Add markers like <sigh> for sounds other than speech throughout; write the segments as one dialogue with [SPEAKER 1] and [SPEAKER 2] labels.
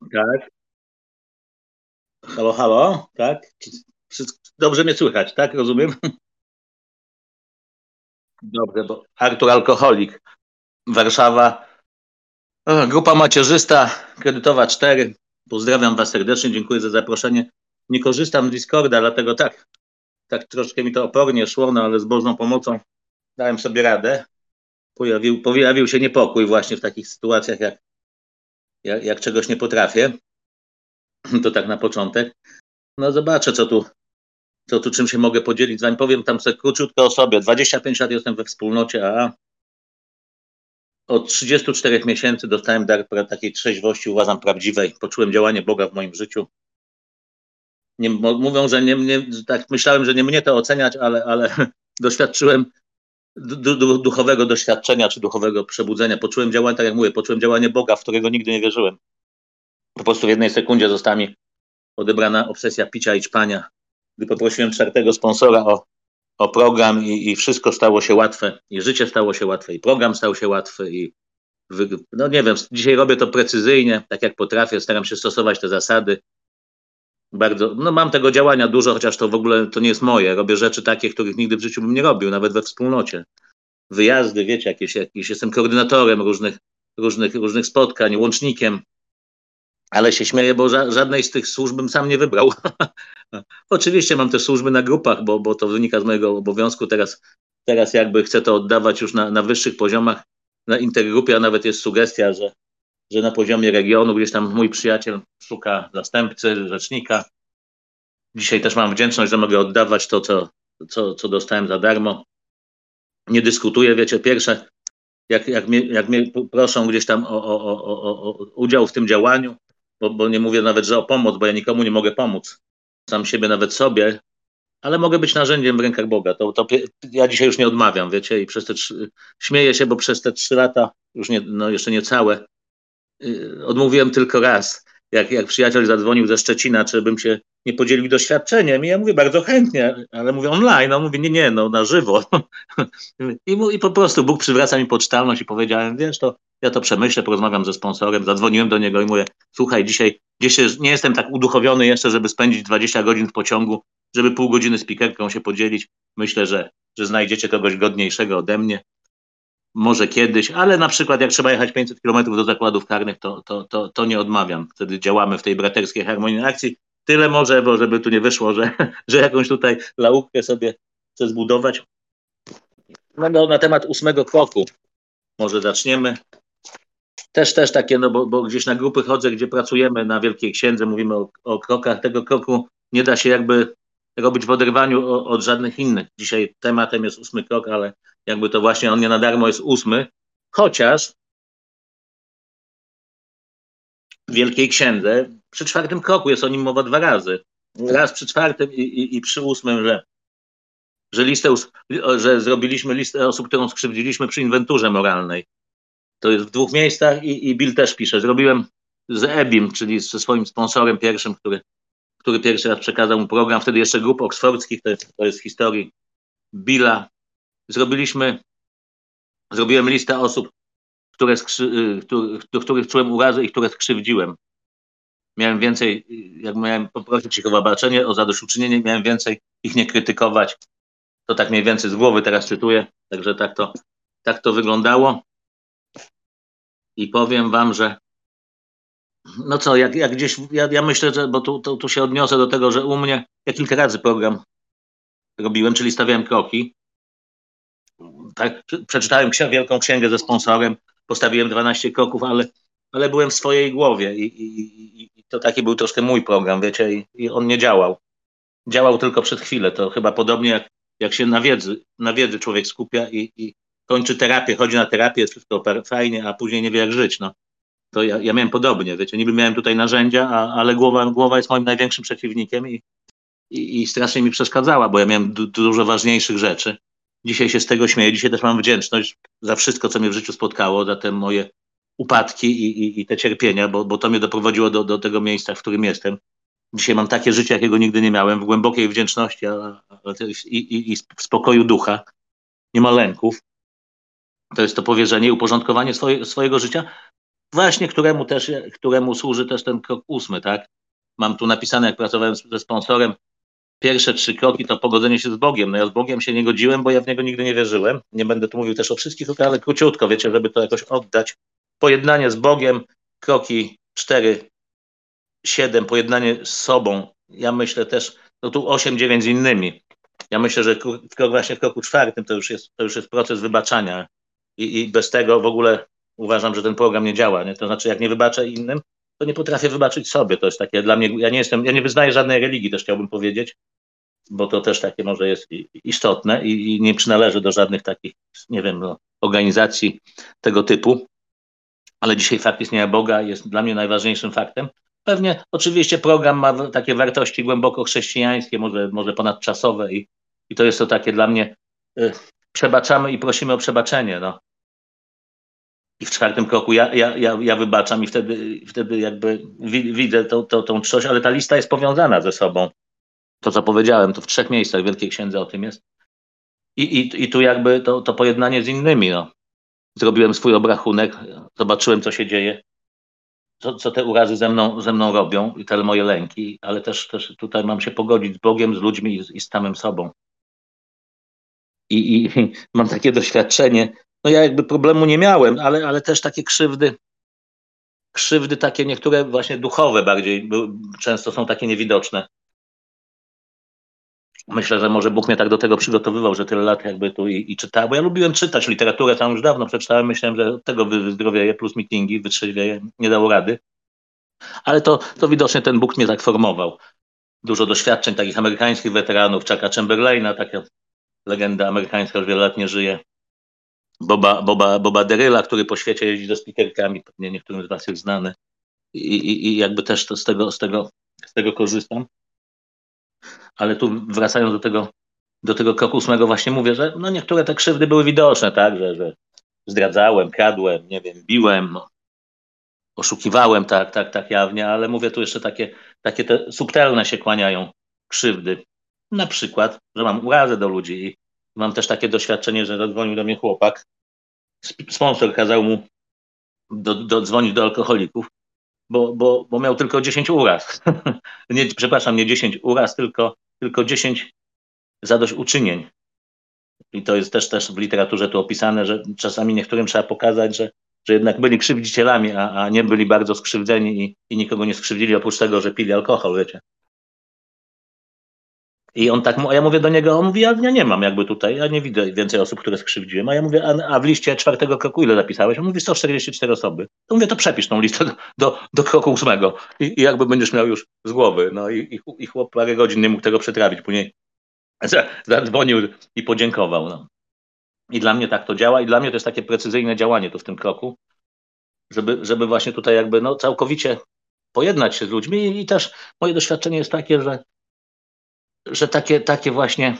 [SPEAKER 1] Tak. Halo, halo, tak? Dobrze mnie słychać, tak? Rozumiem? Dobrze, bo Artur Alkoholik, Warszawa, grupa macierzysta, kredytowa 4. Pozdrawiam Was serdecznie, dziękuję za zaproszenie. Nie korzystam z Discorda, dlatego tak, tak troszkę mi to opornie szło, no ale z Bożą pomocą dałem sobie radę. Pojawił, pojawił się niepokój właśnie w takich sytuacjach, jak, jak, jak czegoś nie potrafię. <clears throat> To tak na początek. No zobaczę, co tu, co tu czym się mogę podzielić. Zanim powiem tam sobie króciutko o sobie. 25 lat jestem we wspólnocie AA. Od 34 miesięcy dostałem dar takiej trzeźwości, uważam, prawdziwej. Poczułem działanie Boga w moim życiu. Nie, mówią, że nie, nie, tak myślałem, że nie mnie to oceniać, ale, ale <laughs> doświadczyłem duchowego doświadczenia czy duchowego przebudzenia. Poczułem działanie, tak jak mówię, poczułem działanie Boga, w którego nigdy nie wierzyłem. Po prostu w jednej sekundzie została mi odebrana obsesja picia i ćpania. Gdy poprosiłem czwartego sponsora o, o program i, i wszystko stało się łatwe, i życie stało się łatwe, i program stał się łatwy, i no nie wiem, dzisiaj robię to precyzyjnie, tak jak potrafię, staram się stosować te zasady. Bardzo, no mam tego działania dużo, chociaż to w ogóle to nie jest moje. Robię rzeczy takie, których nigdy w życiu bym nie robił, nawet we wspólnocie. Wyjazdy, wiecie, jakieś, jakieś jestem koordynatorem różnych, różnych, różnych spotkań, łącznikiem ale się śmieję, bo ża żadnej z tych służb bym sam nie wybrał. <laughs> Oczywiście mam też służby na grupach, bo, bo to wynika z mojego obowiązku. Teraz, teraz jakby chcę to oddawać już na, na wyższych poziomach, na intergrupie, a nawet jest sugestia, że, że na poziomie regionu gdzieś tam mój przyjaciel szuka zastępcy, rzecznika. Dzisiaj też mam wdzięczność, że mogę oddawać to, co, co, co dostałem za darmo. Nie dyskutuję, wiecie, pierwsze, jak, jak, mnie, jak mnie proszą gdzieś tam o, o, o, o udział w tym działaniu, bo, bo nie mówię nawet, że o pomoc, bo ja nikomu nie mogę pomóc. Sam siebie, nawet sobie, ale mogę być narzędziem w rękach Boga. To, to ja dzisiaj już nie odmawiam, wiecie, i przez te trzy, śmieję się, bo przez te trzy lata, już nie, no jeszcze nie całe, yy, odmówiłem tylko raz jak, jak przyjaciel zadzwonił ze Szczecina, czy bym się nie podzielił doświadczeniem. I ja mówię bardzo chętnie, ale mówię online. On mówi, nie, nie, no na żywo. <laughs> I, I po prostu Bóg przywraca mi pocztalność i powiedziałem, wiesz, to ja to przemyślę, porozmawiam ze sponsorem. Zadzwoniłem do niego i mówię, słuchaj, dzisiaj, dzisiaj nie jestem tak uduchowiony jeszcze, żeby spędzić 20 godzin w pociągu, żeby pół godziny z pikerką się podzielić. Myślę, że, że znajdziecie kogoś godniejszego ode mnie może kiedyś, ale na przykład jak trzeba jechać 500 km do zakładów karnych, to, to, to, to nie odmawiam. Wtedy działamy w tej braterskiej harmonii akcji. Tyle może, bo żeby tu nie wyszło, że, że jakąś tutaj laurkę sobie chcę zbudować. No, no na temat ósmego kroku może zaczniemy. Też, też takie, no bo, bo gdzieś na grupy chodzę, gdzie pracujemy na Wielkiej Księdze, mówimy o, o krokach. Tego kroku nie da się jakby robić w oderwaniu od żadnych innych. Dzisiaj tematem jest ósmy krok, ale jakby to właśnie on nie na darmo jest ósmy, chociaż w Wielkiej Księdze przy czwartym kroku jest o nim mowa dwa razy. Raz przy czwartym i, i, i przy ósmym, że, że, listę, że zrobiliśmy listę osób, którą skrzywdziliśmy przy inwenturze moralnej. To jest w dwóch miejscach i, i Bill też pisze. Zrobiłem z EBIM, czyli ze swoim sponsorem pierwszym, który który pierwszy raz przekazał mu program, wtedy jeszcze grup oksfordzkich, to jest, to jest historii Billa. Zrobiliśmy, zrobiłem listę osób, które skrzy, y, których czułem urazę i które skrzywdziłem. Miałem więcej, jak miałem poprosić ich o wybaczenie, o zadośćuczynienie, miałem więcej ich nie krytykować. To tak mniej więcej z głowy teraz czytuję, także tak to, tak to wyglądało. I powiem wam, że no co, jak, jak gdzieś, ja, ja myślę, że, bo tu, tu, tu się odniosę do tego, że u mnie, ja kilka razy program robiłem, czyli stawiałem kroki. Tak, przeczytałem księ wielką księgę ze sponsorem, postawiłem 12 kroków, ale, ale byłem w swojej głowie i, i, i to taki był troszkę mój program, wiecie, i, i, on nie działał. Działał tylko przed chwilę. To chyba podobnie jak, jak się na wiedzy, na wiedzy człowiek skupia i, kończy terapię, chodzi na terapię, jest wszystko fajnie, a później nie wie jak żyć. No to ja, ja miałem podobnie, wiecie, niby miałem tutaj narzędzia, a, ale głowa, głowa jest moim największym przeciwnikiem i, i, i strasznie mi przeszkadzała, bo ja miałem du, dużo ważniejszych rzeczy. Dzisiaj się z tego śmieję, dzisiaj też mam wdzięczność za wszystko, co mnie w życiu spotkało, za te moje upadki i, i, i te cierpienia, bo, bo to mnie doprowadziło do, do tego miejsca, w którym jestem. Dzisiaj mam takie życie, jakiego nigdy nie miałem, w głębokiej wdzięczności a, a, i, i, i spokoju ducha. Nie ma lęków. To jest to powierzenie i uporządkowanie swoje, swojego życia właśnie któremu też, któremu służy też ten krok ósmy, tak? Mam tu napisane, jak pracowałem ze sponsorem, pierwsze trzy kroki to pogodzenie się z Bogiem. No ja z Bogiem się nie godziłem, bo ja w Niego nigdy nie wierzyłem. Nie będę tu mówił też o wszystkich ale króciutko, wiecie, żeby to jakoś oddać. Pojednanie z Bogiem, kroki cztery, siedem, pojednanie z sobą. Ja myślę też, no tu osiem, dziewięć z innymi. Ja myślę, że krok właśnie w kroku czwartym to już jest, to już jest proces wybaczania I, i bez tego w ogóle uważam, że ten program nie działa. Nie? To znaczy, jak nie wybaczę innym, to nie potrafię wybaczyć sobie. To jest takie dla mnie, ja nie jestem, ja nie wyznaję żadnej religii, też chciałbym powiedzieć, bo to też takie może jest istotne i, i nie przynależy do żadnych takich, nie wiem, no, organizacji tego typu. Ale dzisiaj fakt istnienia Boga jest dla mnie najważniejszym faktem. Pewnie, oczywiście program ma takie wartości głęboko chrześcijańskie, może, może ponadczasowe i, i to jest to takie dla mnie, y, przebaczamy i prosimy o przebaczenie. No. I w czwartym kroku ja, ja, ja, ja wybaczam i wtedy, wtedy jakby widzę tą, tą, tą człość, ale ta lista jest powiązana ze sobą. To, co powiedziałem, to w trzech miejscach Wielkiej Księdze o tym jest. I, i, i tu jakby to, to pojednanie z innymi. No. Zrobiłem swój obrachunek, zobaczyłem, co się dzieje, co, co te urazy ze mną, ze mną robią i te moje lęki, ale też, też tutaj mam się pogodzić z Bogiem, z ludźmi i, i z samym sobą. I, I <laughs> mam takie doświadczenie, no ja jakby problemu nie miałem, ale, ale też takie krzywdy, krzywdy takie niektóre właśnie duchowe bardziej, często są takie niewidoczne. Myślę, że może Bóg mnie tak do tego przygotowywał, że tyle lat jakby tu i, i czytałem, bo ja lubiłem czytać literaturę, tam już dawno przeczytałem, myślałem, że od tego wyzdrowieję, plus meetingi, wytrzeźwieję, nie dało rady. Ale to, to widocznie ten Bóg mnie tak formował. Dużo doświadczeń takich amerykańskich weteranów, Chucka Chamberlaina, taka legenda amerykańska już wiele lat nie żyje, Boba, Boba, Boba Deryla, który po świecie jeździ ze speakerkami, pewnie niektórym z Was jest znany. I, i, i jakby też to z, tego, z, tego, z tego korzystam. Ale tu wracając do tego, do tego kroku ósmego właśnie mówię, że no niektóre te krzywdy były widoczne, tak, że, że zdradzałem, kradłem, nie wiem, biłem, oszukiwałem tak, tak, tak jawnie, ale mówię tu jeszcze takie, takie te subtelne się kłaniają krzywdy. Na przykład, że mam urazę do ludzi i Mam też takie doświadczenie, że zadzwonił do mnie chłopak. Sponsor kazał mu do, do, dzwonić do alkoholików, bo, bo, bo miał tylko 10 uraz. <laughs> nie, przepraszam, nie 10 uraz, tylko, tylko 10 zadośćuczynień. I to jest też, też w literaturze tu opisane, że czasami niektórym trzeba pokazać, że, że jednak byli krzywdzicielami, a, a nie byli bardzo skrzywdzeni i, i nikogo nie skrzywdzili, oprócz tego, że pili alkohol, wiecie. I on tak, a ja mówię do niego, on mówi, ja, ja nie mam jakby tutaj, ja nie widzę więcej osób, które skrzywdziłem. A ja mówię, a, a w liście czwartego kroku ile zapisałeś? On mówi 144 osoby. To mówię, to przepisz tą listę do, do, do kroku ósmego I, i, jakby będziesz miał już z głowy. No i, i, chłop parę godzin nie mógł tego przetrawić. Później <laughs> zadzwonił i podziękował. No. I dla mnie tak to działa i dla mnie to jest takie precyzyjne działanie tu w tym kroku, żeby, żeby właśnie tutaj jakby no, całkowicie pojednać się z ludźmi i też moje doświadczenie jest takie, że że takie, takie właśnie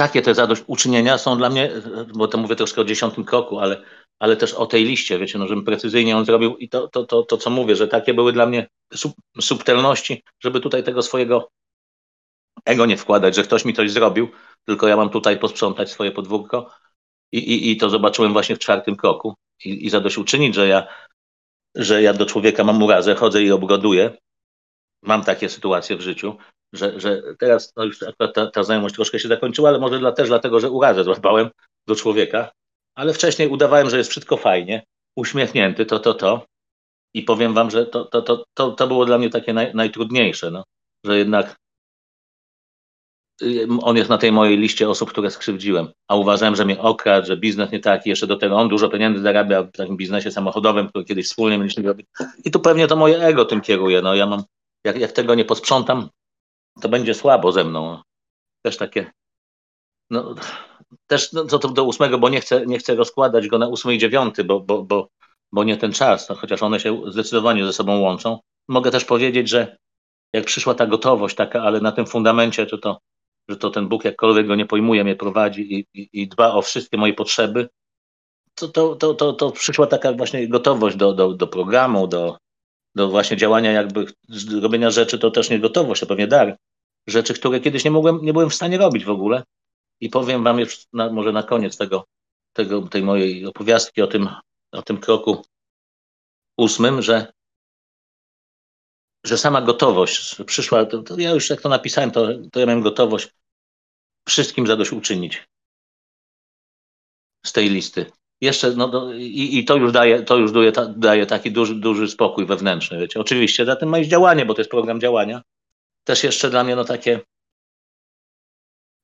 [SPEAKER 1] takie te zadośćuczynienia są dla mnie, bo to mówię troszkę o dziesiątym kroku, ale, ale też o tej liście, wiecie, no, żebym precyzyjnie on zrobił i to, to, to, to co mówię, że takie były dla mnie sub, subtelności, żeby tutaj tego swojego ego nie wkładać, że ktoś mi coś zrobił, tylko ja mam tutaj posprzątać swoje podwórko i, i, i to zobaczyłem właśnie w czwartym kroku i, i zadośćuczynić, że ja, że ja do człowieka mam urazę, chodzę i obgoduję, mam takie sytuacje w życiu, że, że teraz no już ta, ta znajomość troszkę się zakończyła, ale może dla, też dlatego, że urazę złapałem do człowieka, ale wcześniej udawałem, że jest wszystko fajnie, uśmiechnięty, to, to, to. I powiem wam, że to, to, to, to, to było dla mnie takie naj, najtrudniejsze, no, że jednak y, on jest na tej mojej liście osób, które skrzywdziłem, a uważałem, że mnie okradł, że biznes nie taki, jeszcze do tego on dużo pieniędzy zarabia w takim biznesie samochodowym, który kiedyś wspólnie mieliśmy robić. I tu pewnie to moje ego tym kieruje. No, ja mam jak, jak tego nie posprzątam, to będzie słabo ze mną. Też takie, no, też no, to, to do ósmego, bo nie chcę, nie chcę rozkładać go na ósmy i dziewiąty, bo, bo, bo, bo nie ten czas, no, chociaż one się zdecydowanie ze sobą łączą. Mogę też powiedzieć, że jak przyszła ta gotowość taka, ale na tym fundamencie, to, to że to ten Bóg jakkolwiek go nie pojmuje, mnie prowadzi i, i, i dba o wszystkie moje potrzeby, to, to, to, to, to przyszła taka właśnie gotowość do, do, do programu, do, do właśnie działania jakby, robienia rzeczy to też nie gotowość, to pewnie dar. Rzeczy, które kiedyś nie mogłem, nie byłem w stanie robić w ogóle. I powiem wam już na, może na koniec tego, tego, tej mojej opowiastki o tym, o tym kroku ósmym, że, że sama gotowość przyszła, to, to ja już jak to napisałem, to, to ja miałem gotowość wszystkim zadośćuczynić z tej listy. Jeszcze, no, do, i, i, to już daje, to już daje, daje taki duży, duży spokój wewnętrzny, wiecie. Oczywiście za tym ma iść działanie, bo to jest program działania. Też jeszcze dla mnie, no takie,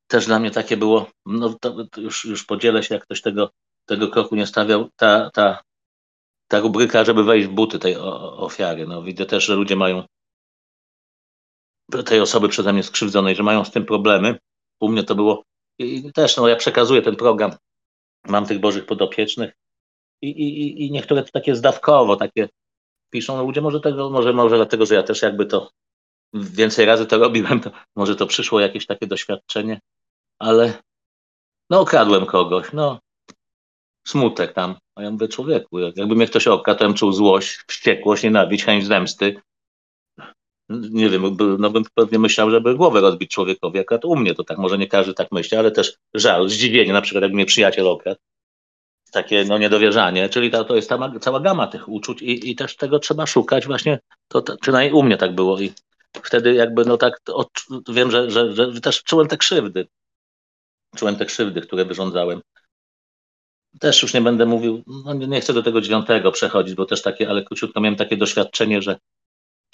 [SPEAKER 1] też dla mnie takie było, no to, to już, już podzielę się, jak ktoś tego, tego kroku nie stawiał, ta, ta, ta rubryka, żeby wejść w buty tej ofiary. No, widzę też, że ludzie mają tej osoby przeze mnie skrzywdzonej, że mają z tym problemy. U mnie to było i też, no ja przekazuję ten program, mam tych bożych podopiecznych i, i, i niektóre to takie zdawkowo, takie piszą, no ludzie może tego, może, może dlatego, że ja też jakby to więcej razy to robiłem, to może to przyszło jakieś takie doświadczenie, ale no okradłem kogoś, no smutek tam. A ja mówię, człowieku, jakby mnie ktoś okradł, to bym czuł złość, wściekłość, nienawiść, chęć zemsty. Nie wiem, no bym pewnie myślał, żeby głowę rozbić człowiekowi. Akurat u mnie to tak, może nie każdy tak myśli, ale też żal, zdziwienie, na przykład jak mnie przyjaciel okradł. Takie no niedowierzanie, czyli to, to jest ta, cała gama tych uczuć i, i też tego trzeba szukać właśnie, to, to przynajmniej u mnie tak było i wtedy jakby no tak wiem, że, że, że też czułem te krzywdy. Czułem te krzywdy, które wyrządzałem. Też już nie będę mówił, no nie chcę do tego dziewiątego przechodzić, bo też takie, ale króciutko miałem takie doświadczenie, że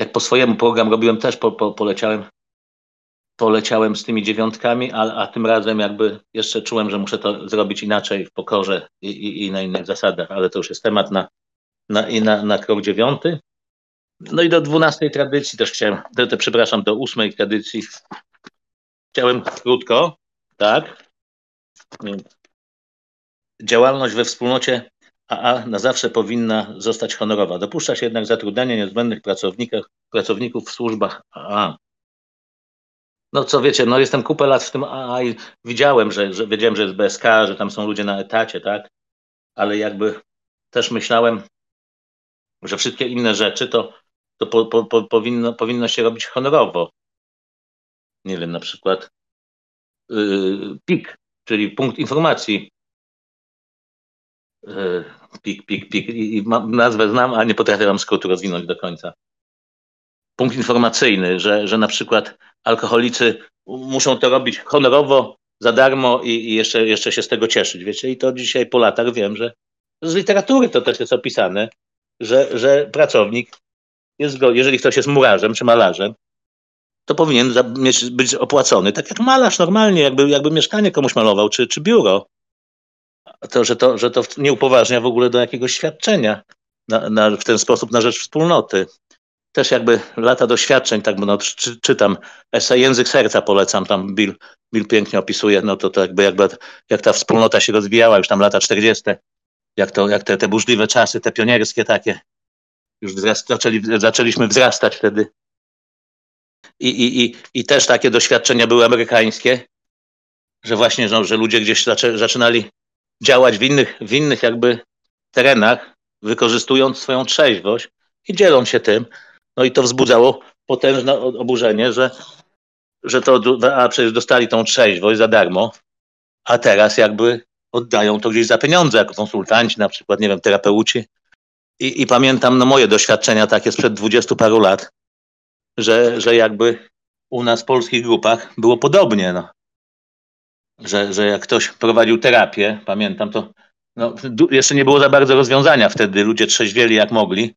[SPEAKER 1] jak po swojemu program robiłem, też po, po, poleciałem, poleciałem z tymi dziewiątkami, a, a tym razem jakby jeszcze czułem, że muszę to zrobić inaczej, w pokorze i, i, i na innych zasadach, ale to już jest temat na, na, i na, na krok dziewiąty. No i do dwunastej tradycji też chciałem, to, to, przepraszam, do ósmej tradycji chciałem krótko, tak? Działalność we wspólnocie AA na zawsze powinna zostać honorowa. Dopuszcza się jednak zatrudniania niezbędnych pracowników, pracowników w służbach AA. No co wiecie, no jestem kupę lat w tym AA i widziałem, że, że wiedziałem, że jest BSK, że tam są ludzie na etacie, tak? Ale jakby też myślałem, że wszystkie inne rzeczy to, to po, po, po, powinno, powinno się robić honorowo. Nie wiem, na przykład yy, PIK, czyli punkt informacji pik, pik, pik. I nazwę znam, a nie potrafię wam skrótu rozwinąć do końca. Punkt informacyjny, że, że na przykład alkoholicy muszą to robić honorowo, za darmo i, i jeszcze, jeszcze się z tego cieszyć, wiecie? I to dzisiaj po latach wiem, że z literatury to też jest opisane, że, że pracownik jest, go, jeżeli ktoś jest murarzem czy malarzem, to powinien być opłacony tak jak malarz normalnie, jakby, jakby mieszkanie komuś malował, czy, czy biuro to, że to, że to nie upoważnia w ogóle do jakiegoś świadczenia na, na, w ten sposób na rzecz wspólnoty. Też jakby lata doświadczeń, tak no, czy, czytam esej Język Serca polecam, tam Bill, Bill pięknie opisuje, no to, to jakby, jakby jak ta wspólnota się rozwijała już tam lata 40., jak, to, jak te, te burzliwe czasy, te pionierskie takie, już wzrast, zaczęli, zaczęliśmy wzrastać wtedy. I, i, i, I też takie doświadczenia były amerykańskie, że właśnie, że, że ludzie gdzieś zaczynali działać w innych, w innych jakby terenach, wykorzystując swoją trzeźwość i dzielą się tym. No i to wzbudzało potężne oburzenie, że, że to, a przecież dostali tą trzeźwość za darmo, a teraz jakby oddają to gdzieś za pieniądze, jako konsultanci, na przykład, nie wiem, terapeuci. I, i pamiętam no, moje doświadczenia takie sprzed dwudziestu paru lat, że, że jakby u nas w polskich grupach było podobnie. No że, że jak ktoś prowadził terapię, pamiętam to, no, jeszcze nie było za bardzo rozwiązania wtedy, ludzie trzeźwieli jak mogli.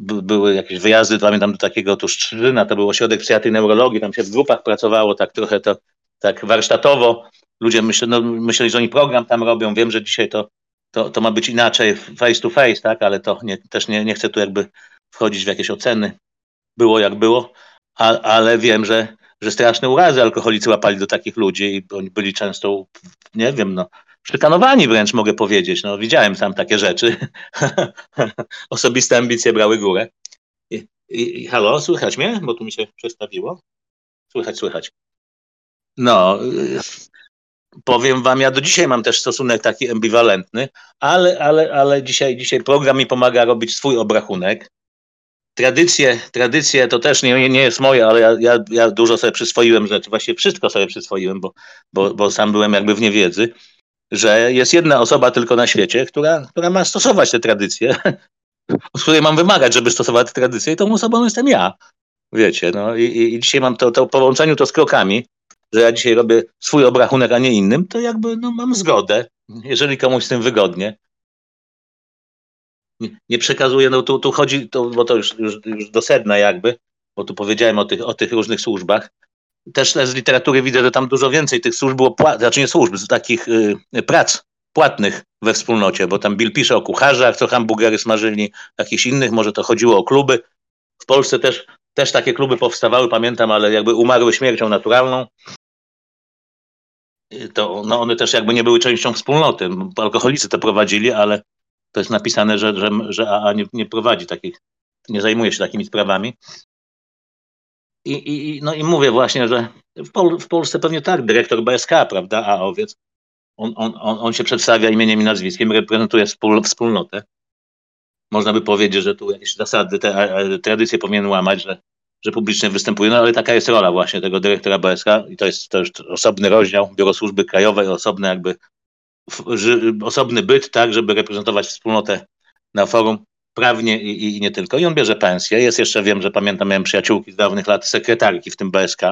[SPEAKER 1] Były jakieś wyjazdy, pamiętam do takiego tu Szczyna, to był ośrodek psychiatrii neurologii, tam się w grupach pracowało tak trochę to tak warsztatowo. Ludzie myśl, no, myśleli, że oni program tam robią. Wiem, że dzisiaj to, to, to ma być inaczej face to face, tak, ale to nie, też nie, nie chcę tu jakby wchodzić w jakieś oceny. Było jak było, a, ale wiem, że że straszne urazy alkoholicy łapali do takich ludzi i oni byli często, nie wiem, no, szykanowani wręcz mogę powiedzieć. No, widziałem tam takie rzeczy. <laughs> Osobiste ambicje brały górę. I, i, I, halo, słychać mnie? Bo tu mi się przestawiło. Słychać, słychać. No, powiem wam, ja do dzisiaj mam też stosunek taki ambiwalentny, ale, ale, ale dzisiaj, dzisiaj program mi pomaga robić swój obrachunek tradycje, tradycje to też nie, nie jest moje, ale ja, ja, ja dużo sobie przyswoiłem rzeczy, właściwie wszystko sobie przyswoiłem, bo, bo, bo sam byłem jakby w niewiedzy, że jest jedna osoba tylko na świecie, która, która ma stosować te tradycje, <laughs> z której mam wymagać, żeby stosować te tradycje i tą osobą jestem ja. Wiecie, no i, i dzisiaj mam to, to połączeniu to z krokami, że ja dzisiaj robię swój obrachunek, a nie innym, to jakby no, mam zgodę, jeżeli komuś z tym wygodnie. Nie, przekazuję, no tu, tu chodzi, to, bo to już, już, już do sedna jakby, bo tu powiedziałem o tych, o tych różnych służbach. Też z literatury widzę, że tam dużo więcej tych służb było, płat, znaczy nie służb, takich y, prac płatnych we wspólnocie, bo tam Bill pisze o kucharzach, co hamburgery smażyli, jakichś innych, może to chodziło o kluby. W Polsce też, też takie kluby powstawały, pamiętam, ale jakby umarły śmiercią naturalną. To no one też jakby nie były częścią wspólnoty. Alkoholicy to prowadzili, ale to jest napisane, że, że, że AA nie, nie prowadzi takich, nie zajmuje się takimi sprawami. I, i, no i mówię właśnie, że w, Pol w Polsce pewnie tak, dyrektor BSK, prawda, a owiec, on, on, on, on się przedstawia imieniem i nazwiskiem, reprezentuje wspól wspólnotę. Można by powiedzieć, że tu jakieś zasady, te tradycje powinien łamać, że, że publicznie występuje, no ale taka jest rola właśnie tego dyrektora BSK i to jest, jest osobny rozdział Biuro Służby Krajowej, osobny jakby osobny byt, tak, żeby reprezentować wspólnotę na forum prawnie i, i, nie tylko. I on bierze pensję. Jest jeszcze, wiem, że pamiętam, miałem przyjaciółki z dawnych lat, sekretarki w tym BSK.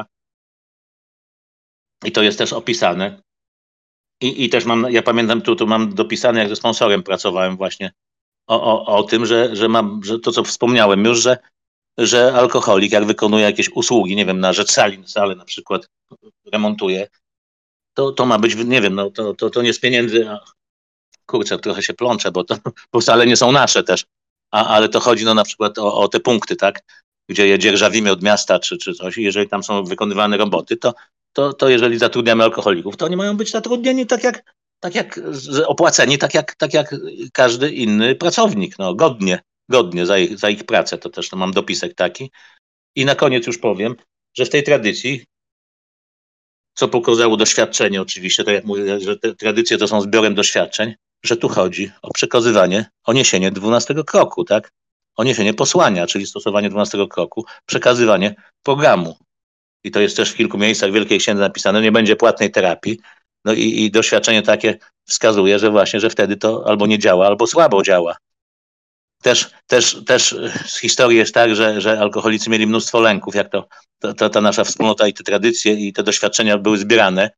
[SPEAKER 1] I to jest też opisane. I, i też mam, ja pamiętam, tu, tu mam dopisane, jak ze sponsorem pracowałem właśnie o, o, o tym, że, że mam, że to co wspomniałem już, że, że alkoholik, jak wykonuje jakieś usługi, nie wiem, na rzecz sali, salę na przykład remontuje, to, to ma być, nie wiem, no, to, to, to nie z pieniędzy, a kurczę, trochę się plączę, bo to <laughs> bo wcale nie są nasze też, a, ale to chodzi no na przykład o, o te punkty, tak, gdzie je dzierżawimy od miasta czy, czy coś, jeżeli tam są wykonywane roboty, to, to, to jeżeli zatrudniamy alkoholików, to oni mają być zatrudnieni tak jak, tak jak opłaceni, tak jak, tak jak każdy inny pracownik, no godnie, godnie za ich, za ich pracę, to też to mam dopisek taki. I na koniec już powiem, że w tej tradycji co pokazało doświadczenie oczywiście, tak jak mówię, że te tradycje to są zbiorem doświadczeń, że tu chodzi o przekazywanie, o niesienie dwunastego kroku, tak? O niesienie posłania, czyli stosowanie dwunastego kroku, przekazywanie programu. I to jest też w kilku miejscach Wielkiej Księdze napisane, nie będzie płatnej terapii. No i, i doświadczenie takie wskazuje, że właśnie, że wtedy to albo nie działa, albo słabo działa. Też, też, też z historii jest tak, że, że alkoholicy mieli mnóstwo lęków, jak to, to, ta nasza wspólnota i te tradycje i te doświadczenia były zbierane.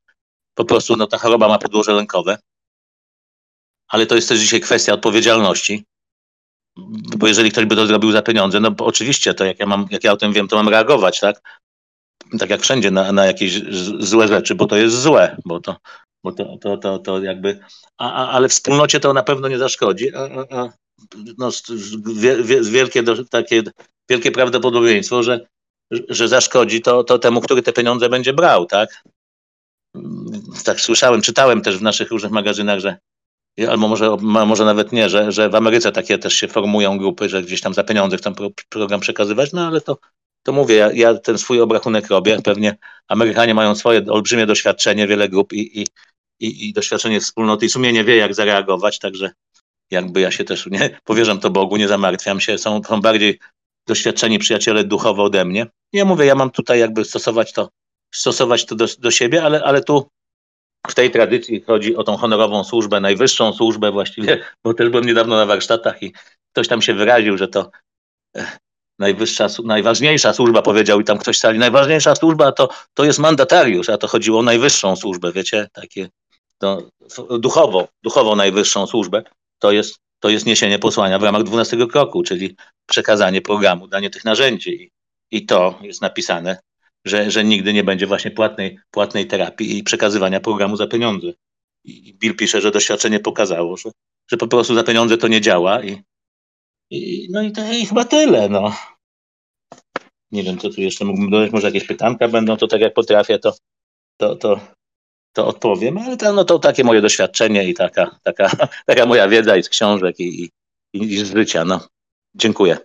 [SPEAKER 1] Po prostu no, ta choroba ma podłoże lękowe. Ale to jest też dzisiaj kwestia odpowiedzialności. Bo jeżeli ktoś by to zrobił za pieniądze, no oczywiście to jak ja, mam, jak ja o tym wiem, to mam reagować, tak? Tak jak wszędzie na, na jakieś złe rzeczy, bo to jest złe, bo to, bo to, to, to, to jakby, a, a, ale wspólnocie to na pewno nie zaszkodzi, a, a, a no, wielkie, takie, wielkie prawdopodobieństwo, że, że zaszkodzi to, to temu, który te pieniądze będzie brał, tak? Tak słyszałem, czytałem też w naszych różnych magazynach, że albo może, może nawet nie, że, że w Ameryce takie też się formują grupy, że gdzieś tam za pieniądze chcą program przekazywać, no ale to, to mówię, ja, ja ten swój obrachunek robię, pewnie Amerykanie mają swoje olbrzymie doświadczenie, wiele grup i, i, i, i doświadczenie wspólnoty i sumienie wie, jak zareagować, także jakby ja się też nie powierzam to Bogu, nie zamartwiam się, są, są bardziej doświadczeni przyjaciele duchowo ode mnie. Ja mówię, ja mam tutaj jakby stosować to, stosować to do, do siebie, ale, ale tu w tej tradycji chodzi o tą honorową służbę, najwyższą służbę właściwie, bo też byłem niedawno na warsztatach i ktoś tam się wyraził, że to eh, najwyższa, najważniejsza służba powiedział i tam ktoś stali, najważniejsza służba to, to jest mandatariusz, a to chodziło o najwyższą służbę, wiecie, takie to, duchowo, duchowo najwyższą służbę to jest, to jest niesienie posłania w ramach 12 kroku, czyli przekazanie programu, danie tych narzędzi. I, to jest napisane, że, że nigdy nie będzie właśnie płatnej, płatnej terapii i przekazywania programu za pieniądze. I Bill pisze, że doświadczenie pokazało, że, że po prostu za pieniądze to nie działa. I, i no i, to, i chyba tyle. No. Nie wiem, co tu jeszcze mógłbym dodać. Może jakieś pytanka będą, to tak jak potrafię, to, to, to to odpowiem, ale to, no to takie moje doświadczenie i taka, taka, <laughs> taka moja wiedza i z książek i, i, i z życia. No. Dziękuję.